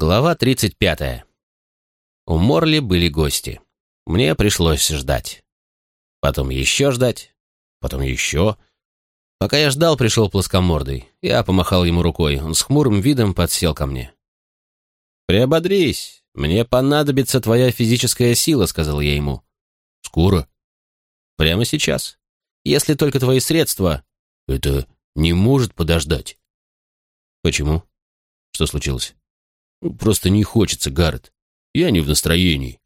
Глава 35. У Морли были гости. Мне пришлось ждать. Потом еще ждать. Потом еще. Пока я ждал, пришел плоскомордый. Я помахал ему рукой. Он с хмурым видом подсел ко мне. «Приободрись. Мне понадобится твоя физическая сила», — сказал я ему. «Скоро?» «Прямо сейчас. Если только твои средства...» «Это не может подождать». «Почему? Что случилось?» Ну, «Просто не хочется, Гаррет. Я не в настроении».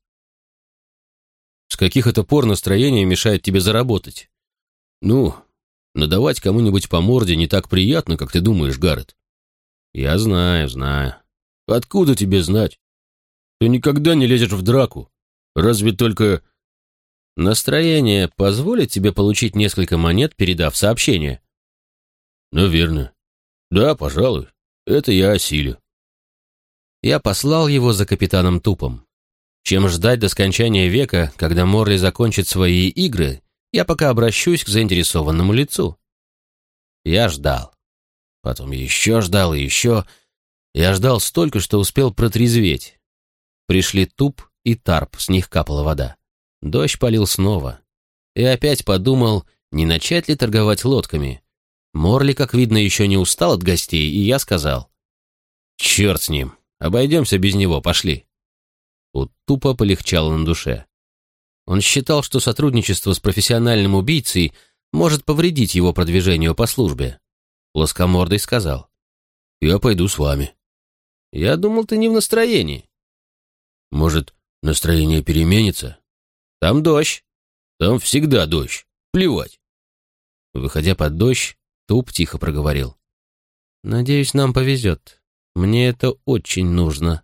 «С каких это пор настроение мешает тебе заработать?» «Ну, надавать кому-нибудь по морде не так приятно, как ты думаешь, Гаррет». «Я знаю, знаю». «Откуда тебе знать? Ты никогда не лезешь в драку. Разве только...» «Настроение позволит тебе получить несколько монет, передав сообщение?» «Наверное. Да, пожалуй. Это я осилю». Я послал его за капитаном Тупом. Чем ждать до скончания века, когда Морли закончит свои игры, я пока обращусь к заинтересованному лицу. Я ждал. Потом еще ждал и еще. Я ждал столько, что успел протрезветь. Пришли Туп и Тарп, с них капала вода. Дождь полил снова. И опять подумал, не начать ли торговать лодками. Морли, как видно, еще не устал от гостей, и я сказал. «Черт с ним, обойдемся без него, пошли». У Тупа полегчало на душе. Он считал, что сотрудничество с профессиональным убийцей может повредить его продвижению по службе. Плоскомордый сказал. «Я пойду с вами». «Я думал, ты не в настроении». «Может, настроение переменится?» «Там дождь». «Там всегда дождь. Плевать». Выходя под дождь, Туп тихо проговорил. «Надеюсь, нам повезет. Мне это очень нужно».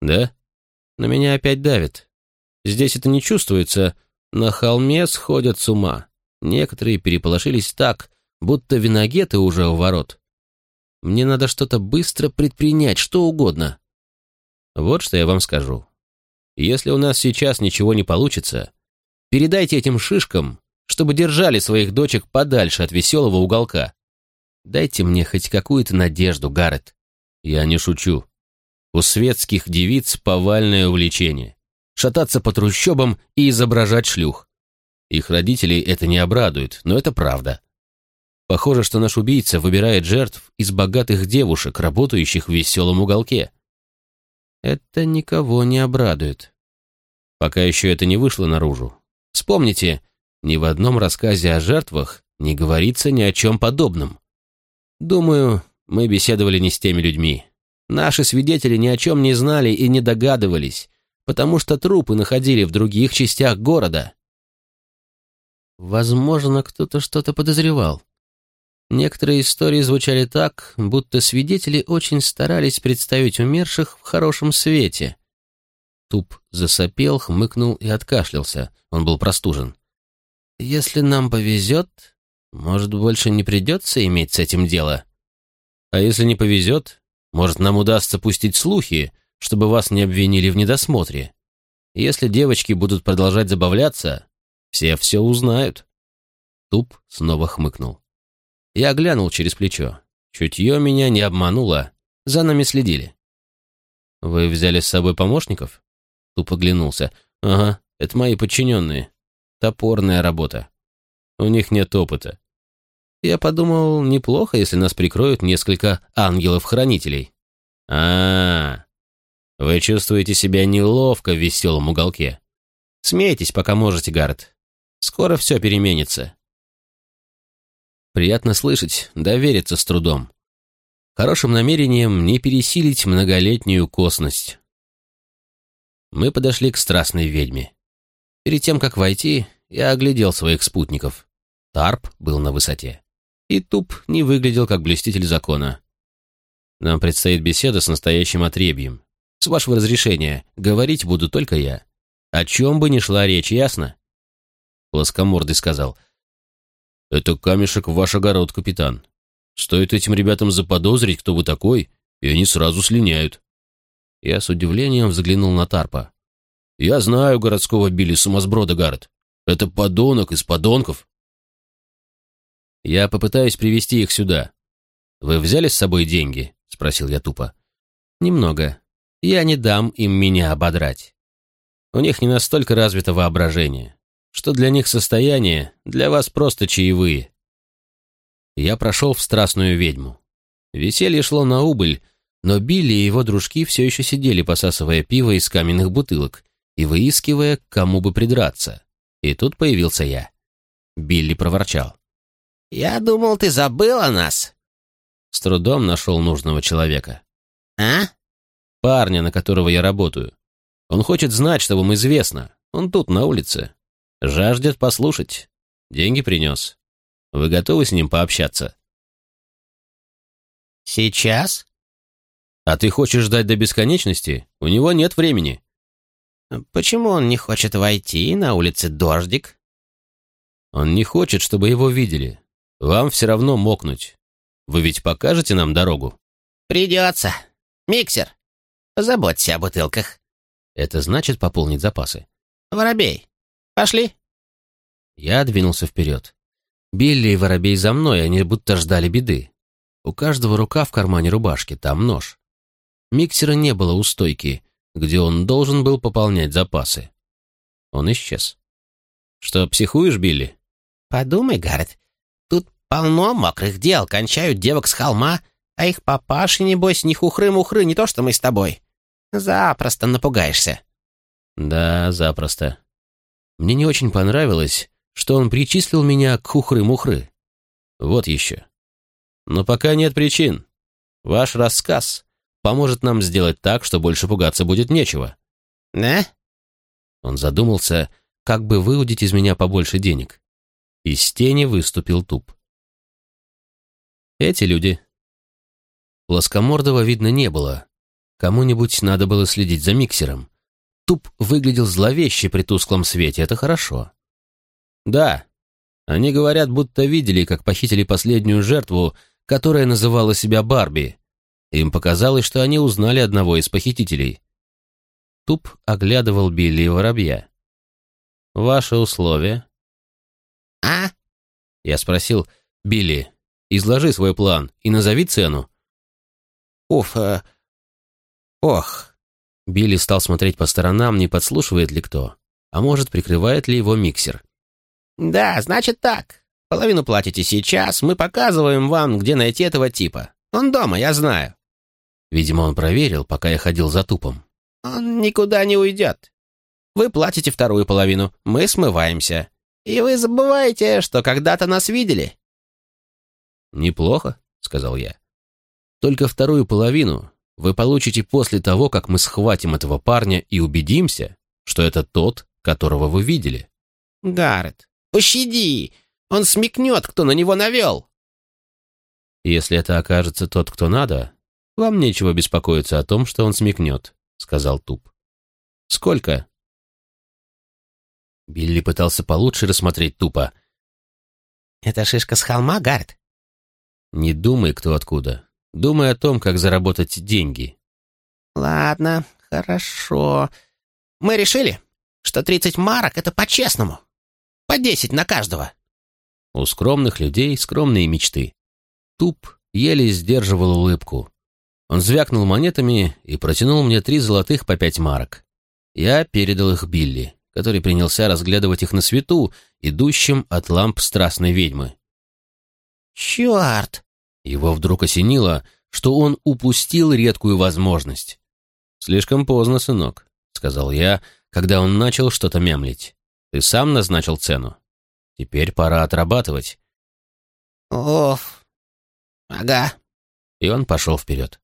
«Да? На меня опять давит. Здесь это не чувствуется. На холме сходят с ума. Некоторые переполошились так, будто виногеты уже у ворот. Мне надо что-то быстро предпринять, что угодно. Вот что я вам скажу. Если у нас сейчас ничего не получится, передайте этим шишкам, чтобы держали своих дочек подальше от веселого уголка. Дайте мне хоть какую-то надежду, Гаррет. Я не шучу. У светских девиц повальное увлечение шататься по трущобам и изображать шлюх. Их родителей это не обрадует, но это правда. Похоже, что наш убийца выбирает жертв из богатых девушек, работающих в веселом уголке. Это никого не обрадует. Пока еще это не вышло наружу. Вспомните, ни в одном рассказе о жертвах не говорится ни о чем подобном. Думаю, мы беседовали не с теми людьми. Наши свидетели ни о чем не знали и не догадывались, потому что трупы находили в других частях города. Возможно, кто-то что-то подозревал. Некоторые истории звучали так, будто свидетели очень старались представить умерших в хорошем свете. Туп засопел, хмыкнул и откашлялся. Он был простужен. «Если нам повезет, может, больше не придется иметь с этим дело? А если не повезет, может, нам удастся пустить слухи, чтобы вас не обвинили в недосмотре. Если девочки будут продолжать забавляться, все все узнают». Туп снова хмыкнул. Я глянул через плечо. Чутье меня не обмануло. За нами следили. «Вы взяли с собой помощников?» Туп оглянулся. «Ага, это мои подчиненные. Топорная работа. У них нет опыта. Я подумал, неплохо, если нас прикроют несколько ангелов-хранителей. А, -а, а вы чувствуете себя неловко в веселом уголке. Смейтесь, пока можете, Гаррет. Скоро все переменится. Приятно слышать, довериться с трудом. Хорошим намерением не пересилить многолетнюю косность. Мы подошли к страстной ведьме. Перед тем, как войти, я оглядел своих спутников. Тарп был на высоте. И Туп не выглядел как блюститель закона. Нам предстоит беседа с настоящим отребьем. С вашего разрешения, говорить буду только я. О чем бы ни шла речь, ясно?» Плоскомордый сказал. «Это камешек в ваш огород, капитан. Стоит этим ребятам заподозрить, кто вы такой, и они сразу слиняют». Я с удивлением взглянул на Тарпа. «Я знаю городского Билли Сумасброда, Гаррет. Это подонок из подонков». «Я попытаюсь привести их сюда. Вы взяли с собой деньги?» — спросил я тупо. «Немного. я не дам им меня ободрать. У них не настолько развито воображение, что для них состояние, для вас просто чаевые. Я прошел в страстную ведьму. Веселье шло на убыль, но Билли и его дружки все еще сидели, посасывая пиво из каменных бутылок и выискивая, кому бы придраться. И тут появился я. Билли проворчал. «Я думал, ты забыл о нас». С трудом нашел нужного человека. «А?» «Парня, на которого я работаю. Он хочет знать, что вам известно. Он тут, на улице. Жаждет послушать. Деньги принес. Вы готовы с ним пообщаться?» «Сейчас?» «А ты хочешь ждать до бесконечности? У него нет времени». «Почему он не хочет войти? На улице дождик». «Он не хочет, чтобы его видели. Вам все равно мокнуть. Вы ведь покажете нам дорогу?» «Придется. Миксер, заботься о бутылках». Это значит пополнить запасы. «Воробей, пошли». Я двинулся вперед. Билли и Воробей за мной, они будто ждали беды. У каждого рука в кармане рубашки, там нож. Миксера не было у стойки, где он должен был пополнять запасы. Он исчез. «Что, психуешь, Билли?» «Подумай, Гаррет, полно мокрых дел, кончают девок с холма, а их папаши, небось, не хухры-мухры, не то что мы с тобой. Запросто напугаешься». «Да, запросто. Мне не очень понравилось, что он причислил меня к хухры-мухры. Вот еще. Но пока нет причин. Ваш рассказ поможет нам сделать так, что больше пугаться будет нечего. Да? Он задумался, как бы выудить из меня побольше денег. Из тени выступил туп. Эти люди. Плоскомордого видно не было. Кому-нибудь надо было следить за миксером. Туп выглядел зловеще при тусклом свете, это хорошо. Да, они говорят, будто видели, как похитили последнюю жертву, которая называла себя Барби. Им показалось, что они узнали одного из похитителей. Туп оглядывал Билли и Воробья. «Ваши условия?» «А?» Я спросил, «Билли, изложи свой план и назови цену». «Уф, э... ох». Билли стал смотреть по сторонам, не подслушивает ли кто, а может, прикрывает ли его миксер. «Да, значит так. Половину платите сейчас, мы показываем вам, где найти этого типа. Он дома, я знаю». Видимо, он проверил, пока я ходил за тупом. «Он никуда не уйдет. Вы платите вторую половину, мы смываемся. И вы забываете, что когда-то нас видели». «Неплохо», — сказал я. «Только вторую половину вы получите после того, как мы схватим этого парня и убедимся, что это тот, которого вы видели». «Гаррет, Пощади! Он смекнет, кто на него навел!» «Если это окажется тот, кто надо, вам нечего беспокоиться о том, что он смекнет», — сказал Туп. «Сколько?» Билли пытался получше рассмотреть Тупа. «Это шишка с холма, Гард?» «Не думай, кто откуда. Думай о том, как заработать деньги». «Ладно, хорошо. Мы решили, что тридцать марок — это по-честному. По десять на каждого. У скромных людей скромные мечты. Туп еле сдерживал улыбку. Он звякнул монетами и протянул мне три золотых по пять марок. Я передал их Билли, который принялся разглядывать их на свету, идущем от ламп страстной ведьмы. «Черт!» Его вдруг осенило, что он упустил редкую возможность. «Слишком поздно, сынок», — сказал я, когда он начал что-то мямлить. Ты сам назначил цену. Теперь пора отрабатывать. Оф. Ага. И он пошел вперед.